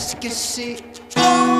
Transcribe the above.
Let's get sick.